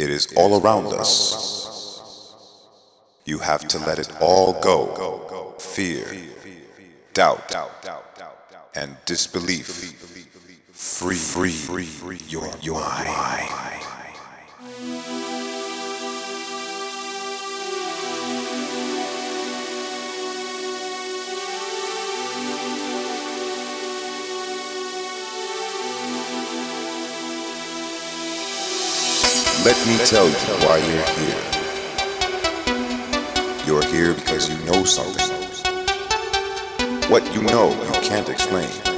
It is all around us. You have to let it all go. Fear, doubt, and disbelief. Free, free, your, your mind. Let me tell you why you're here. You're here because you know something. What you know, you can't explain.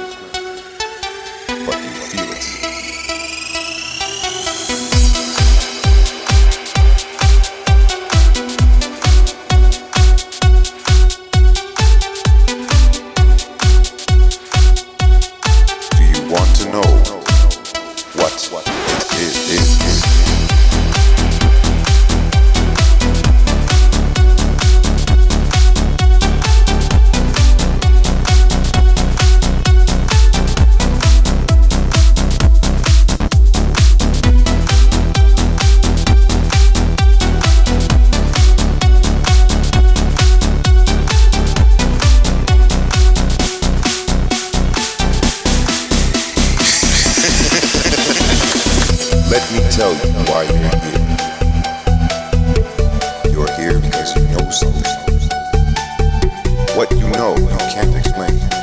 Let me tell you why you're here. You're here because you know something. What you know, you can't explain.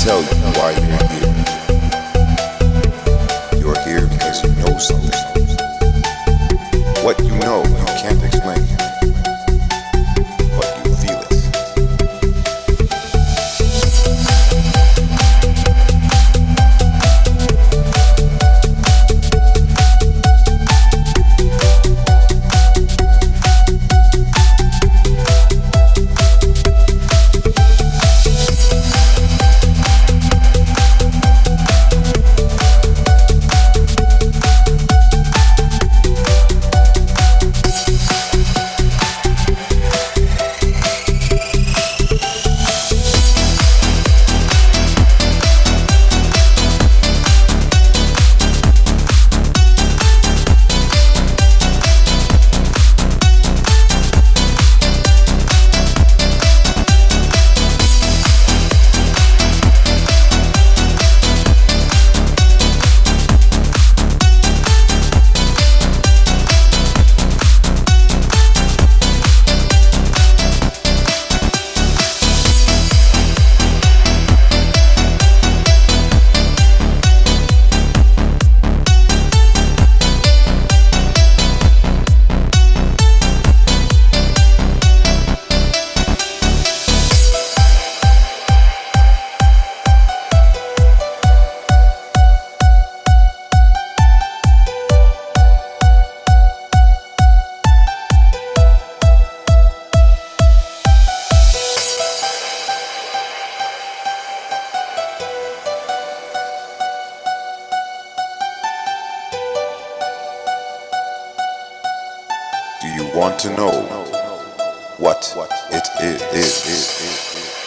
tell you why you're here. You're here because you know something. What you know, you can't explain. Want to know what it is?